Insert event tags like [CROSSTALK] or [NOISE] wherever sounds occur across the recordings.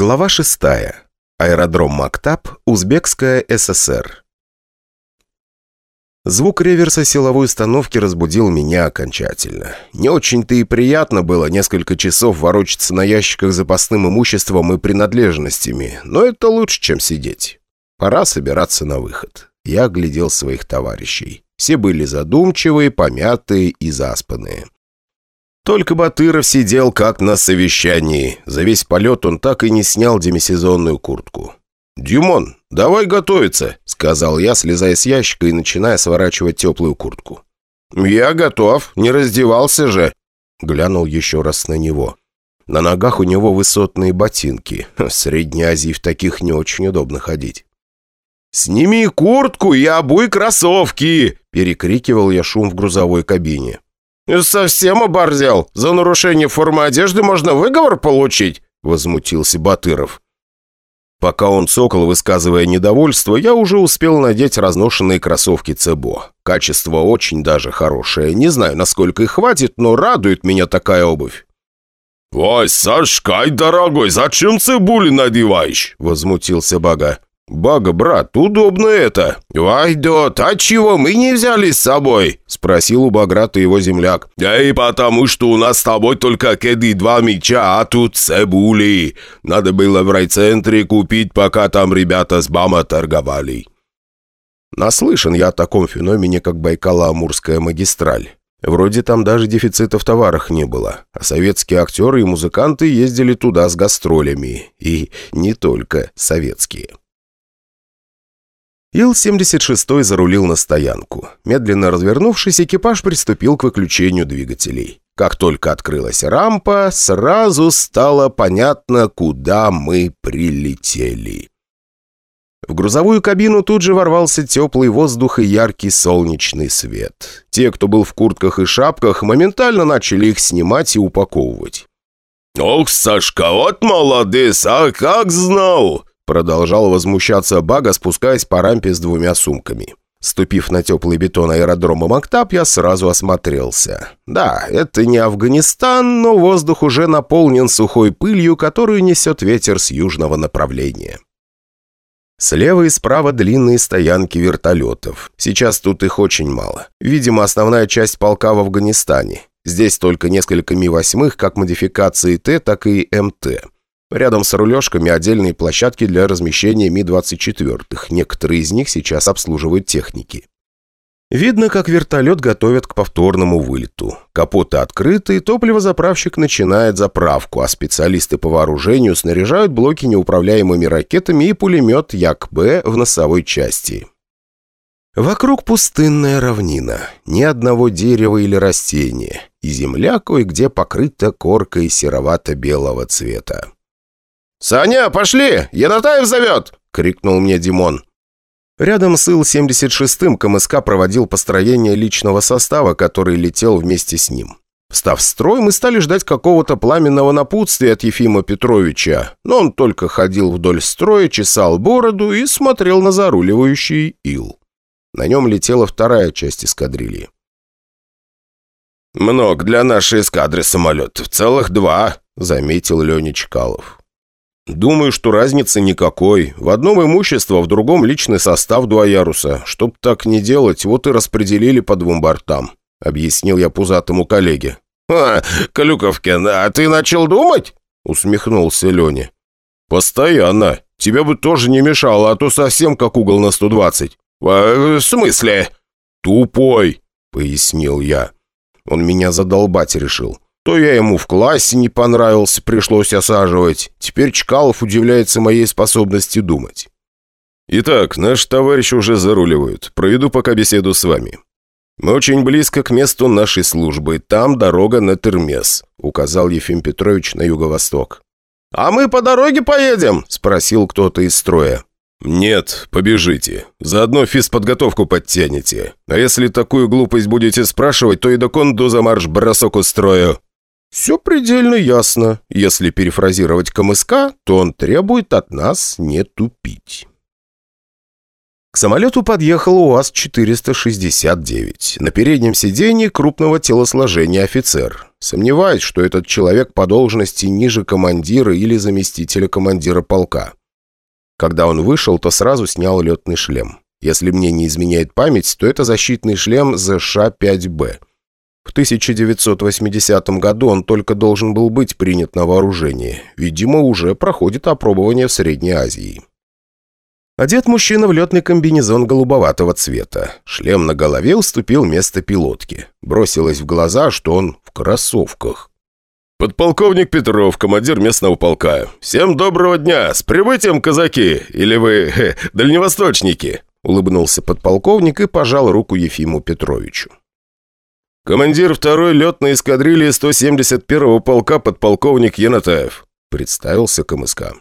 Глава 6. Аэродром Мактаб, Узбекская ССР. Звук реверса силовой установки разбудил меня окончательно. Не очень-то и приятно было несколько часов ворочаться на ящиках запасным имуществом и принадлежностями, но это лучше, чем сидеть. Пора собираться на выход. Я глядел своих товарищей. Все были задумчивые, помятые и заспанные. Только Батыров сидел как на совещании. За весь полет он так и не снял демисезонную куртку. «Дюмон, давай готовиться», — сказал я, слезая с ящика и начиная сворачивать теплую куртку. «Я готов, не раздевался же», — глянул еще раз на него. На ногах у него высотные ботинки. [LAUGHS] В Средней Азии в таких не очень удобно ходить. «Сними куртку и обуй кроссовки!» – перекрикивал я шум в грузовой кабине. «Совсем оборзел? За нарушение формы одежды можно выговор получить?» – возмутился Батыров. Пока он цокал, высказывая недовольство, я уже успел надеть разношенные кроссовки Цебо. Качество очень даже хорошее. Не знаю, насколько их хватит, но радует меня такая обувь. «Ой, Сашкай, дорогой, зачем цибули надеваешь?» – возмутился Бага. «Бага, брат, удобно это!» «Вайдот, а чего мы не взяли с собой?» — спросил у Баграта его земляк. «Да и потому, что у нас с тобой только кеды два меча, а тут цибули. Надо было в райцентре купить, пока там ребята с БАМа торговали». Наслышан я о таком феномене, как Байкало-Амурская магистраль. Вроде там даже дефицита в товарах не было, а советские актеры и музыканты ездили туда с гастролями. И не только советские. Ил-76 зарулил на стоянку. Медленно развернувшись, экипаж приступил к выключению двигателей. Как только открылась рампа, сразу стало понятно, куда мы прилетели. В грузовую кабину тут же ворвался теплый воздух и яркий солнечный свет. Те, кто был в куртках и шапках, моментально начали их снимать и упаковывать. «Ох, Сашка, вот молодец, а как знал!» Продолжал возмущаться Бага, спускаясь по рампе с двумя сумками. Ступив на теплый бетон аэродрома Мактаб, я сразу осмотрелся. Да, это не Афганистан, но воздух уже наполнен сухой пылью, которую несет ветер с южного направления. Слева и справа длинные стоянки вертолетов. Сейчас тут их очень мало. Видимо, основная часть полка в Афганистане. Здесь только несколько Ми-8, как модификации Т, так и МТ. Рядом с рулежками отдельные площадки для размещения Ми-24. Некоторые из них сейчас обслуживают техники. Видно, как вертолет готовят к повторному вылету. Капоты открыты, топливозаправщик начинает заправку, а специалисты по вооружению снаряжают блоки неуправляемыми ракетами и пулемет Як-Б в носовой части. Вокруг пустынная равнина, ни одного дерева или растения, и земля кое-где покрыта коркой серовато-белого цвета. «Саня, пошли! Янатаев зовет!» — крикнул мне Димон. Рядом с Ил-76 КМСК проводил построение личного состава, который летел вместе с ним. Встав в строй, мы стали ждать какого-то пламенного напутствия от Ефима Петровича, но он только ходил вдоль строя, чесал бороду и смотрел на заруливающий Ил. На нем летела вторая часть эскадрильи. «Много для нашей эскадры самолетов, целых два», — заметил Леня Чкалов. «Думаю, что разницы никакой. В одном имущество, в другом личный состав два яруса. Чтоб так не делать, вот и распределили по двум бортам», — объяснил я пузатому коллеге. «А, Клюковкин, а ты начал думать?» — усмехнулся Леня. «Постоянно. Тебе бы тоже не мешало, а то совсем как угол на 120». «В смысле?» «Тупой», — пояснил я. Он меня задолбать решил. То я ему в классе не понравился, пришлось осаживать. Теперь Чкалов удивляется моей способности думать. Итак, наши товарищи уже заруливают. Проведу пока беседу с вами. Мы очень близко к месту нашей службы. Там дорога на Термес», — указал Ефим Петрович на юго-восток. «А мы по дороге поедем?» — спросил кто-то из строя. «Нет, побежите. Заодно физподготовку подтянете. А если такую глупость будете спрашивать, то и до конду марш-бросок устрою». Все предельно ясно. Если перефразировать КМСК, то он требует от нас не тупить. К самолету подъехал УАЗ-469. На переднем сиденье крупного телосложения офицер. Сомневаюсь, что этот человек по должности ниже командира или заместителя командира полка. Когда он вышел, то сразу снял летный шлем. Если мне не изменяет память, то это защитный шлем ЗШ-5Б. В 1980 году он только должен был быть принят на вооружение. Видимо, уже проходит опробование в Средней Азии. Одет мужчина в летный комбинезон голубоватого цвета. Шлем на голове уступил место пилотке. Бросилось в глаза, что он в кроссовках. «Подполковник Петров, командир местного полка. Всем доброго дня! С прибытием, казаки! Или вы хе, дальневосточники?» Улыбнулся подполковник и пожал руку Ефиму Петровичу. «Командир второй летной эскадрильи 171-го полка подполковник Янатаев», представился КМСК.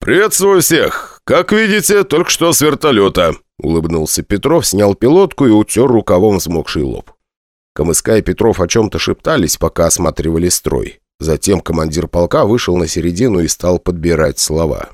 «Приветствую всех! Как видите, только что с вертолета!» Улыбнулся Петров, снял пилотку и утер рукавом взмокший лоб. КМСК и Петров о чем-то шептались, пока осматривали строй. Затем командир полка вышел на середину и стал подбирать слова.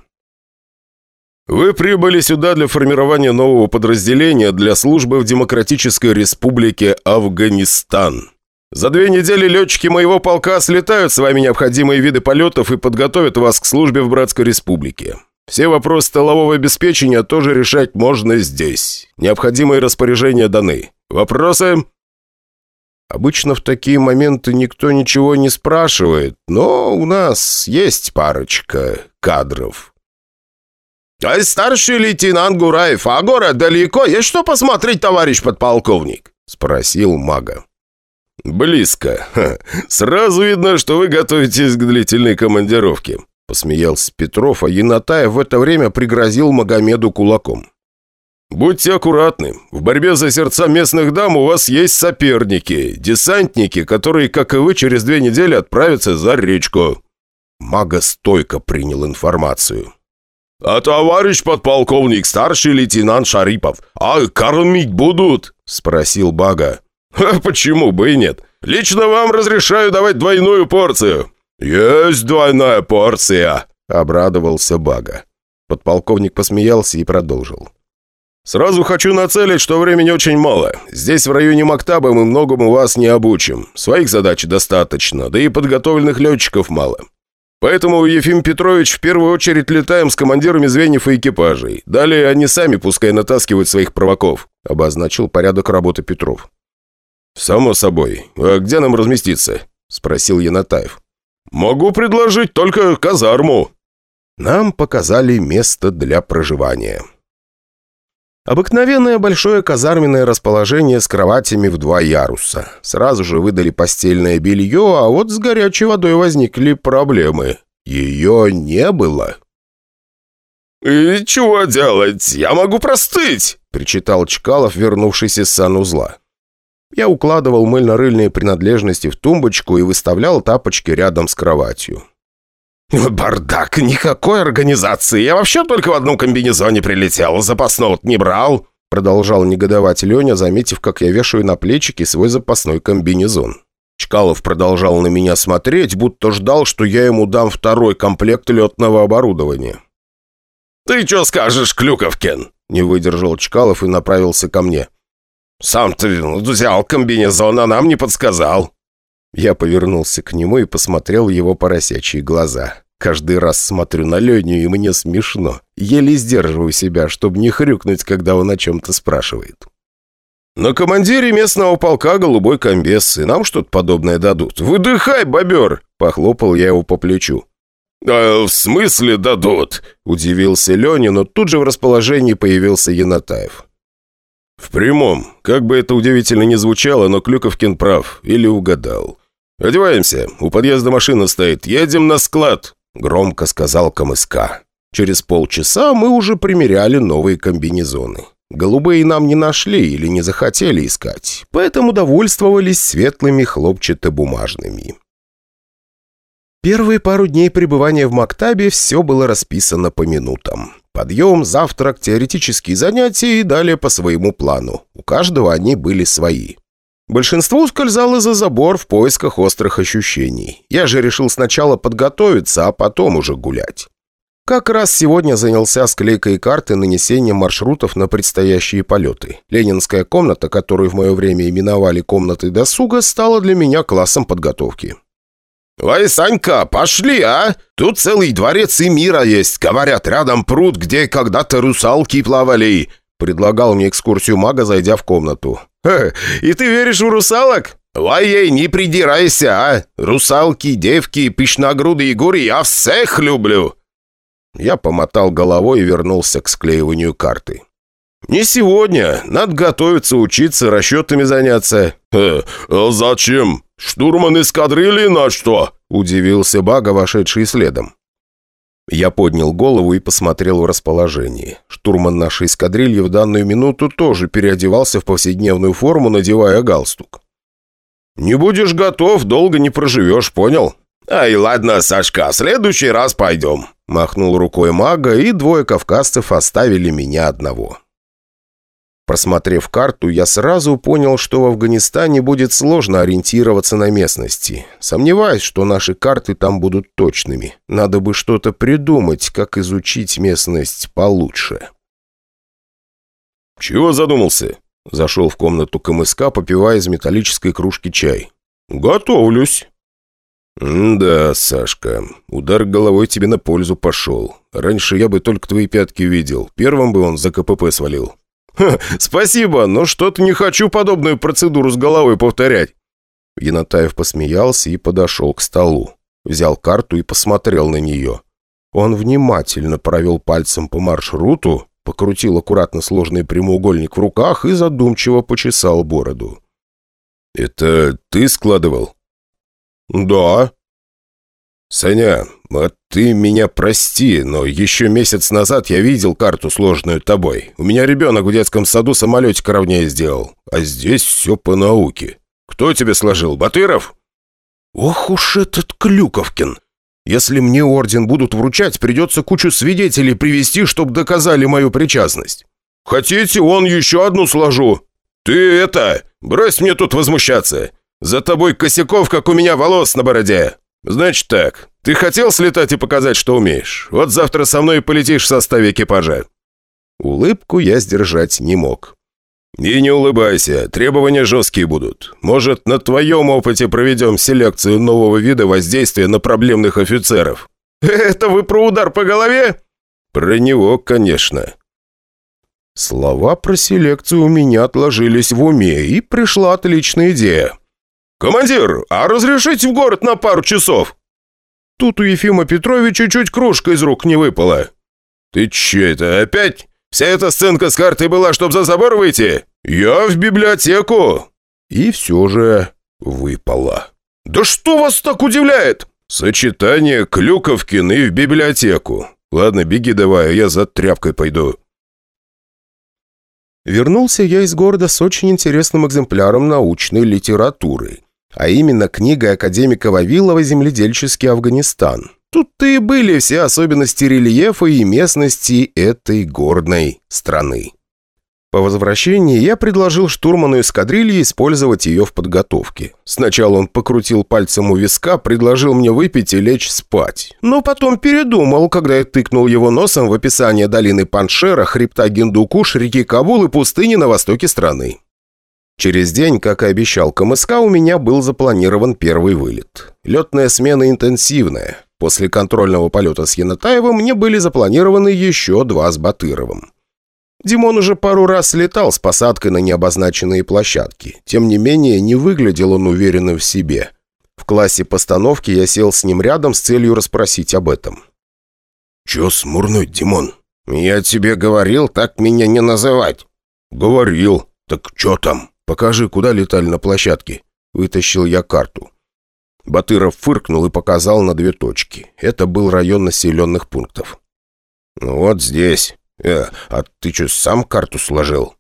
«Вы прибыли сюда для формирования нового подразделения для службы в Демократической Республике Афганистан. За две недели летчики моего полка слетают с вами необходимые виды полетов и подготовят вас к службе в Братской Республике. Все вопросы столового обеспечения тоже решать можно здесь. Необходимые распоряжения даны. Вопросы?» Обычно в такие моменты никто ничего не спрашивает, но у нас есть парочка кадров. «А старший лейтенант Гураев, а город далеко? Есть что посмотреть, товарищ подполковник?» — спросил мага. «Близко. Ха. Сразу видно, что вы готовитесь к длительной командировке», — посмеялся Петров, а Янатаев в это время пригрозил Магомеду кулаком. «Будьте аккуратны. В борьбе за сердца местных дам у вас есть соперники, десантники, которые, как и вы, через две недели отправятся за речку». Мага стойко принял информацию. «А товарищ подполковник, старший лейтенант Шарипов, а кормить будут?» – спросил Бага. «А почему бы и нет? Лично вам разрешаю давать двойную порцию». «Есть двойная порция», — обрадовался Бага. Подполковник посмеялся и продолжил. «Сразу хочу нацелить, что времени очень мало. Здесь, в районе Мактаба, мы многому вас не обучим. Своих задач достаточно, да и подготовленных летчиков мало. Поэтому, Ефим Петрович, в первую очередь летаем с командирами звеньев и экипажей. Далее они сами пускай натаскивают своих провоков», — обозначил порядок работы Петров. «Само собой. А где нам разместиться?» – спросил Янатаев. «Могу предложить только казарму». Нам показали место для проживания. Обыкновенное большое казарменное расположение с кроватями в два яруса. Сразу же выдали постельное белье, а вот с горячей водой возникли проблемы. Ее не было. «И чего делать? Я могу простыть!» – причитал Чкалов, вернувшийся с санузла. Я укладывал мыльно-рыльные принадлежности в тумбочку и выставлял тапочки рядом с кроватью. «Бардак! Никакой организации! Я вообще только в одном комбинезоне прилетел, запасного не брал!» Продолжал негодовать Леня, заметив, как я вешаю на плечики свой запасной комбинезон. Чкалов продолжал на меня смотреть, будто ждал, что я ему дам второй комплект летного оборудования. «Ты что скажешь, Клюковкин?» Не выдержал Чкалов и направился ко мне. «Сам ты взял комбинезон, а нам не подсказал». Я повернулся к нему и посмотрел его поросячьи глаза. Каждый раз смотрю на Леню, и мне смешно. Еле сдерживаю себя, чтобы не хрюкнуть, когда он о чем-то спрашивает. «На командире местного полка голубой комбез, и нам что-то подобное дадут. Выдыхай, бобер!» – похлопал я его по плечу. «А, «В смысле дадут?» – удивился Леня, но тут же в расположении появился Янатаев. «В прямом. Как бы это удивительно ни звучало, но Клюковкин прав. Или угадал. Одеваемся. У подъезда машина стоит. Едем на склад», — громко сказал КМСК. Через полчаса мы уже примеряли новые комбинезоны. Голубые нам не нашли или не захотели искать, поэтому довольствовались светлыми хлопчатобумажными. Первые пару дней пребывания в Мактабе все было расписано по минутам. Подъем, завтрак, теоретические занятия и далее по своему плану. У каждого они были свои. Большинство ускользало за забор в поисках острых ощущений. Я же решил сначала подготовиться, а потом уже гулять. Как раз сегодня занялся склейкой карты нанесением маршрутов на предстоящие полеты. Ленинская комната, которую в мое время именовали комнатой досуга, стала для меня классом подготовки. «Ой, Санька, пошли, а! Тут целый дворец и мира есть. Говорят, рядом пруд, где когда-то русалки плавали». Предлагал мне экскурсию мага, зайдя в комнату. «Ха, и ты веришь в русалок?» «Ой, ей, не придирайся, а! Русалки, девки, пышногрудые горы, я всех люблю!» Я помотал головой и вернулся к склеиванию карты. «Не сегодня. Надо готовиться, учиться, расчетами заняться». «Э, а зачем? Штурман эскадрильи на что?» – удивился Бага, вошедший следом. Я поднял голову и посмотрел в расположение. Штурман нашей эскадрильи в данную минуту тоже переодевался в повседневную форму, надевая галстук. «Не будешь готов, долго не проживешь, понял?» «Ай, ладно, Сашка, в следующий раз пойдем», – махнул рукой мага, и двое кавказцев оставили меня одного. Просмотрев карту, я сразу понял, что в Афганистане будет сложно ориентироваться на местности. Сомневаюсь, что наши карты там будут точными. Надо бы что-то придумать, как изучить местность получше. «Чего задумался?» Зашел в комнату КМСК, попивая из металлической кружки чай. «Готовлюсь». «Да, Сашка, удар головой тебе на пользу пошел. Раньше я бы только твои пятки видел. Первым бы он за КПП свалил». Ха, «Спасибо, но что-то не хочу подобную процедуру с головой повторять». Янатаев посмеялся и подошел к столу. Взял карту и посмотрел на нее. Он внимательно провел пальцем по маршруту, покрутил аккуратно сложный прямоугольник в руках и задумчиво почесал бороду. «Это ты складывал?» «Да». «Саня, а ты меня прости, но еще месяц назад я видел карту, сложную тобой. У меня ребенок в детском саду самолетик ровнее сделал. А здесь все по науке. Кто тебе сложил, Батыров?» «Ох уж этот Клюковкин! Если мне орден будут вручать, придется кучу свидетелей привести, чтобы доказали мою причастность». «Хотите, он еще одну сложу? Ты это, брось мне тут возмущаться. За тобой косяков, как у меня волос на бороде. Значит так, ты хотел слетать и показать, что умеешь? Вот завтра со мной полетишь в составе экипажа». Улыбку я сдержать не мог. «И не улыбайся, требования жесткие будут. Может, на твоем опыте проведем селекцию нового вида воздействия на проблемных офицеров?» [LAUGHS] «Это вы про удар по голове?» «Про него, конечно». Слова про селекцию у меня отложились в уме, и пришла отличная идея. «Командир, а разрешите в город на пару часов?» Тут у Ефима Петровича чуть кружка из рук не выпала. «Ты че это, опять? Вся эта сценка с картой была, чтобы за забор выйти? Я в библиотеку!» И все же выпала. «Да что вас так удивляет?» «Сочетание Клюковкин и в библиотеку. Ладно, беги давай, я за тряпкой пойду». Вернулся я из города с очень интересным экземпляром научной литературы а именно книга академика Вавилова «Земледельческий Афганистан». Тут-то и были все особенности рельефа и местности этой горной страны. По возвращении я предложил штурману эскадрильи использовать ее в подготовке. Сначала он покрутил пальцем у виска, предложил мне выпить и лечь спать. Но потом передумал, когда я тыкнул его носом в описание долины Паншера, хребта Гиндукуш, реки Кабул и пустыни на востоке страны. Через день, как и обещал КМСК, у меня был запланирован первый вылет. Летная смена интенсивная. После контрольного полета с Янатаевым мне были запланированы еще два с Батыровым. Димон уже пару раз летал с посадкой на необозначенные площадки. Тем не менее, не выглядел он уверенным в себе. В классе постановки я сел с ним рядом с целью расспросить об этом. «Чё смурнуть, Димон? Я тебе говорил так меня не называть». «Говорил. Так чё там?» «Покажи, куда летали на площадке». Вытащил я карту. Батыров фыркнул и показал на две точки. Это был район населенных пунктов. «Вот здесь. Э, а ты что, сам карту сложил?»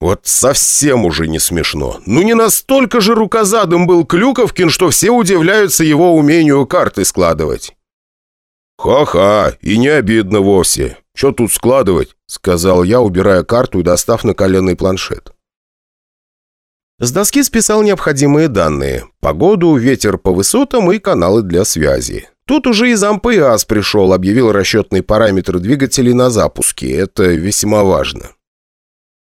Вот совсем уже не смешно. Ну не настолько же рукозадым был Клюковкин, что все удивляются его умению карты складывать. «Ха-ха, и не обидно вовсе. Что тут складывать?» — сказал я, убирая карту и достав на коленный планшет. С доски списал необходимые данные – погоду, ветер по высотам и каналы для связи. Тут уже и зампыас пришел, объявил расчетные параметры двигателей на запуске. Это весьма важно.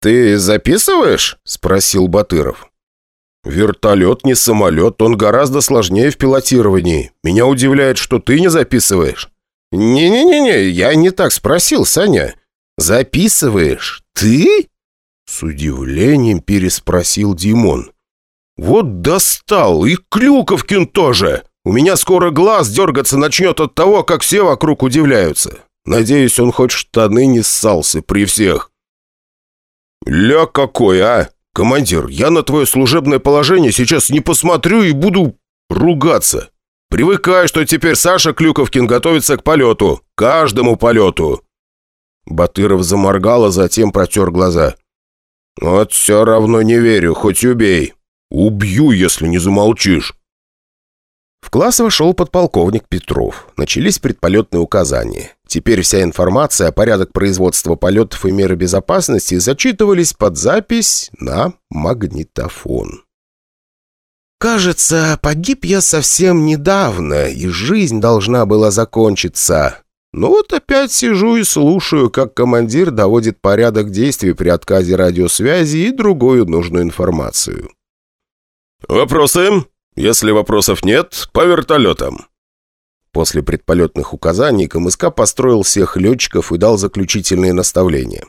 «Ты записываешь?» – спросил Батыров. «Вертолет не самолет, он гораздо сложнее в пилотировании. Меня удивляет, что ты не записываешь». «Не-не-не, я не так спросил, Саня. Записываешь? Ты?» С удивлением переспросил Димон. «Вот достал! И Клюковкин тоже! У меня скоро глаз дергаться начнет от того, как все вокруг удивляются. Надеюсь, он хоть штаны не ссался при всех». «Ля какой, а! Командир, я на твое служебное положение сейчас не посмотрю и буду ругаться. Привыкай, что теперь Саша Клюковкин готовится к полету. Каждому полету». Батыров заморгал, а затем протер глаза. «Вот все равно не верю, хоть убей. Убью, если не замолчишь». В класс вошел подполковник Петров. Начались предполетные указания. Теперь вся информация о порядок производства полетов и меры безопасности зачитывались под запись на магнитофон. «Кажется, погиб я совсем недавно, и жизнь должна была закончиться. Ну вот опять сижу и слушаю, как командир доводит порядок действий при отказе радиосвязи и другую нужную информацию». «Вопросы? Если вопросов нет, по вертолетам». После предполетных указаний КМСК построил всех летчиков и дал заключительные наставления.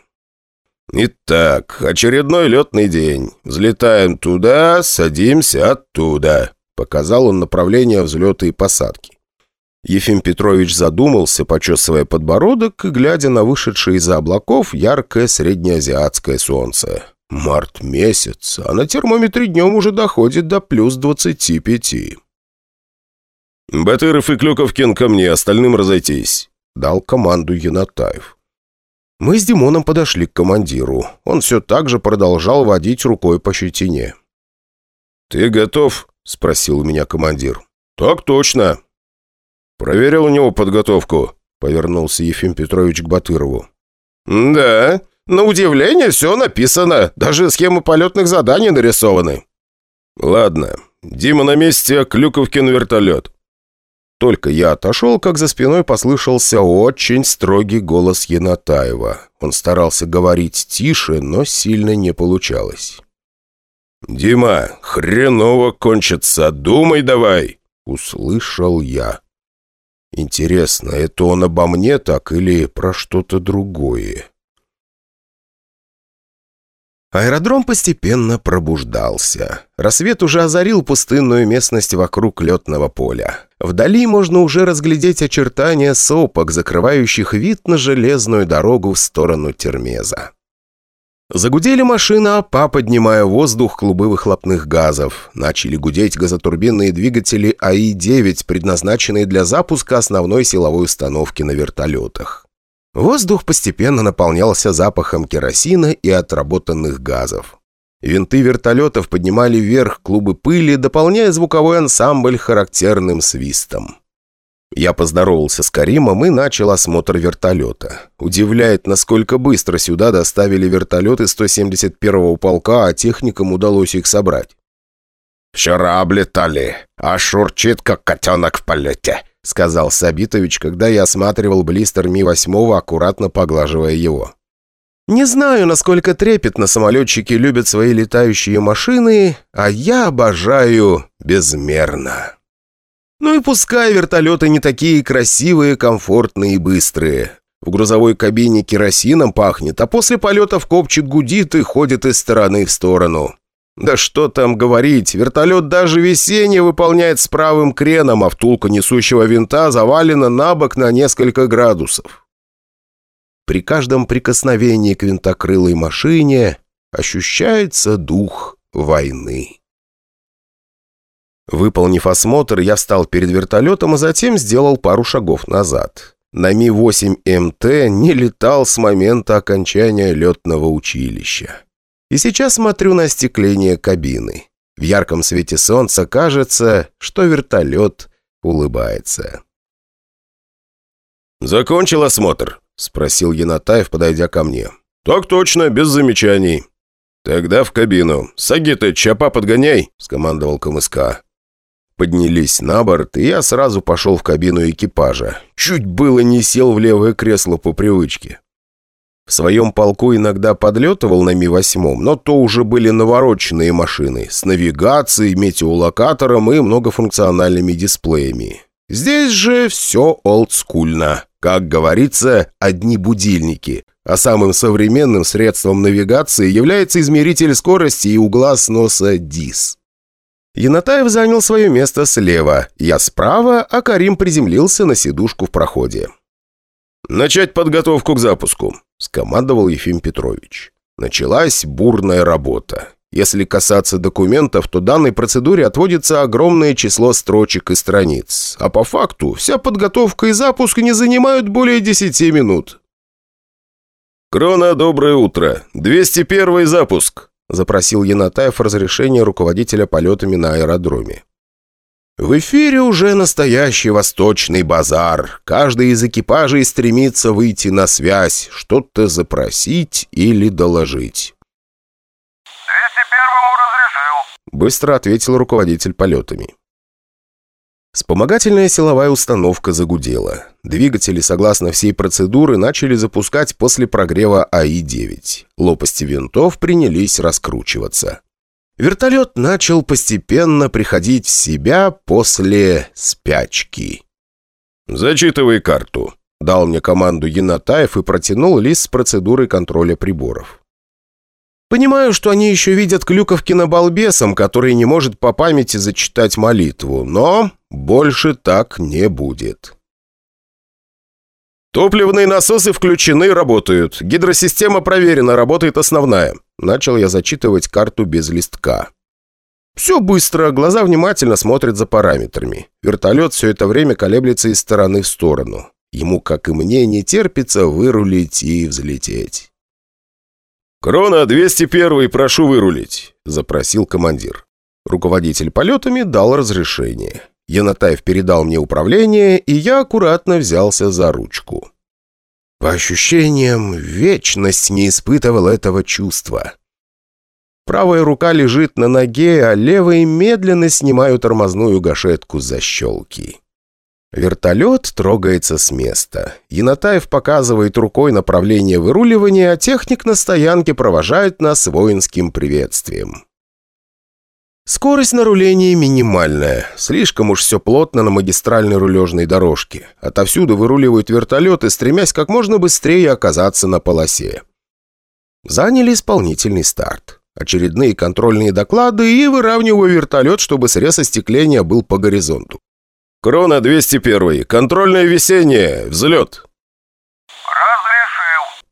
«Итак, очередной летный день. Взлетаем туда, садимся оттуда», — показал он направление взлета и посадки. Ефим Петрович задумался, почесывая подбородок и глядя на вышедшее из-за облаков яркое среднеазиатское солнце. Март месяц, а на термометре днем уже доходит до плюс двадцати пяти. «Батыров и Клюковкин ко мне, остальным разойтись», — дал команду Янатаев. Мы с Димоном подошли к командиру. Он все так же продолжал водить рукой по щетине. «Ты готов?» — спросил у меня командир. «Так точно». «Проверил у него подготовку», — повернулся Ефим Петрович к Батырову. «Да, на удивление все написано. Даже схемы полетных заданий нарисованы». «Ладно. Дима на месте, а Клюковкин вертолет. Только я отошел, как за спиной послышался очень строгий голос Янатаева. Он старался говорить тише, но сильно не получалось. «Дима, хреново кончится, думай давай!» Услышал я. Интересно, это он обо мне так или про что-то другое? Аэродром постепенно пробуждался. Рассвет уже озарил пустынную местность вокруг летного поля. Вдали можно уже разглядеть очертания сопок, закрывающих вид на железную дорогу в сторону Термеза. Загудели машины АПА, поднимая воздух клубы выхлопных газов. Начали гудеть газотурбинные двигатели АИ-9, предназначенные для запуска основной силовой установки на вертолетах. Воздух постепенно наполнялся запахом керосина и отработанных газов. Винты вертолетов поднимали вверх клубы пыли, дополняя звуковой ансамбль характерным свистом. Я поздоровался с Каримом и начал осмотр вертолета. Удивляет, насколько быстро сюда доставили вертолеты 171-го полка, а техникам удалось их собрать. «Вчера облетали, а шурчит, как котенок в полете», сказал Сабитович, когда я осматривал блистер Ми-8, аккуратно поглаживая его. Не знаю, насколько трепетно самолетчики любят свои летающие машины, а я обожаю безмерно. Ну и пускай вертолеты не такие красивые, комфортные и быстрые. В грузовой кабине керосином пахнет, а после полета в копчик гудит и ходит из стороны в сторону. Да что там говорить, вертолет даже весенний выполняет с правым креном, а втулка несущего винта завалена на бок на несколько градусов. При каждом прикосновении к винтокрылой машине ощущается дух войны. Выполнив осмотр, я встал перед вертолетом, а затем сделал пару шагов назад. На Ми-8МТ не летал с момента окончания летного училища. И сейчас смотрю на остекление кабины. В ярком свете солнца кажется, что вертолет улыбается. «Закончил осмотр?» – спросил Янатаев, подойдя ко мне. «Так точно, без замечаний». «Тогда в кабину. Сагита, чапа подгоняй», – скомандовал КМСК. Поднялись на борт, и я сразу пошел в кабину экипажа. Чуть было не сел в левое кресло по привычке. В своем полку иногда подлетывал на Ми-8, но то уже были навороченные машины с навигацией, метеолокатором и многофункциональными дисплеями. Здесь же все олдскульно. Как говорится, одни будильники. А самым современным средством навигации является измеритель скорости и угла сноса ДИС. Янатаев занял свое место слева, я справа, а Карим приземлился на сидушку в проходе. «Начать подготовку к запуску», — скомандовал Ефим Петрович. Началась бурная работа. Если касаться документов, то данной процедуре отводится огромное число строчек и страниц. А по факту вся подготовка и запуск не занимают более 10 минут. «Крона, доброе утро. 201 запуск», – запросил Янатаев разрешение руководителя полетами на аэродроме. В эфире уже настоящий восточный базар. Каждый из экипажей стремится выйти на связь, что-то запросить или доложить. Быстро ответил руководитель полетами. Вспомогательная силовая установка загудела. Двигатели, согласно всей процедуры, начали запускать после прогрева АИ-9. Лопасти винтов принялись раскручиваться. Вертолет начал постепенно приходить в себя после спячки. «Зачитывай карту», — дал мне команду Янатаев и протянул лист с процедурой контроля приборов. Понимаю, что они еще видят Клюковкина балбесом, который не может по памяти зачитать молитву, но больше так не будет. «Топливные насосы включены, работают. Гидросистема проверена, работает основная». Начал я зачитывать карту без листка. Все быстро, глаза внимательно смотрят за параметрами. Вертолет все это время колеблется из стороны в сторону. Ему, как и мне, не терпится вырулить и взлететь. «Крона, 201 прошу вырулить», — запросил командир. Руководитель полетами дал разрешение. Янатаев передал мне управление, и я аккуратно взялся за ручку. По ощущениям, вечность не испытывал этого чувства. Правая рука лежит на ноге, а левой медленно снимаю тормозную гашетку за щелки. Вертолет трогается с места. Янатаев показывает рукой направление выруливания, а техник на стоянке провожает нас воинским приветствием. Скорость на рулении минимальная. Слишком уж все плотно на магистральной рулежной дорожке. Отовсюду выруливают вертолеты, стремясь как можно быстрее оказаться на полосе. Заняли исполнительный старт. Очередные контрольные доклады и выравниваю вертолет, чтобы срез остекления был по горизонту. «Крона 201. Контрольное весеннее. Взлет». «Разрешил».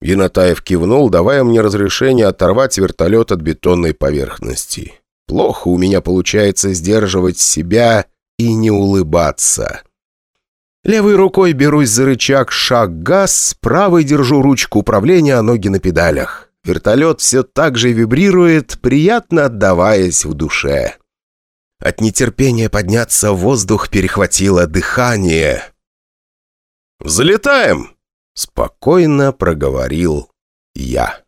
Янатаев кивнул, давая мне разрешение оторвать вертолет от бетонной поверхности. Плохо у меня получается сдерживать себя и не улыбаться. Левой рукой берусь за рычаг шаг-газ, правой держу ручку управления, а ноги на педалях. Вертолет все так же вибрирует, приятно отдаваясь в душе. От нетерпения подняться в воздух перехватило дыхание. «Взлетаем!» — спокойно проговорил я.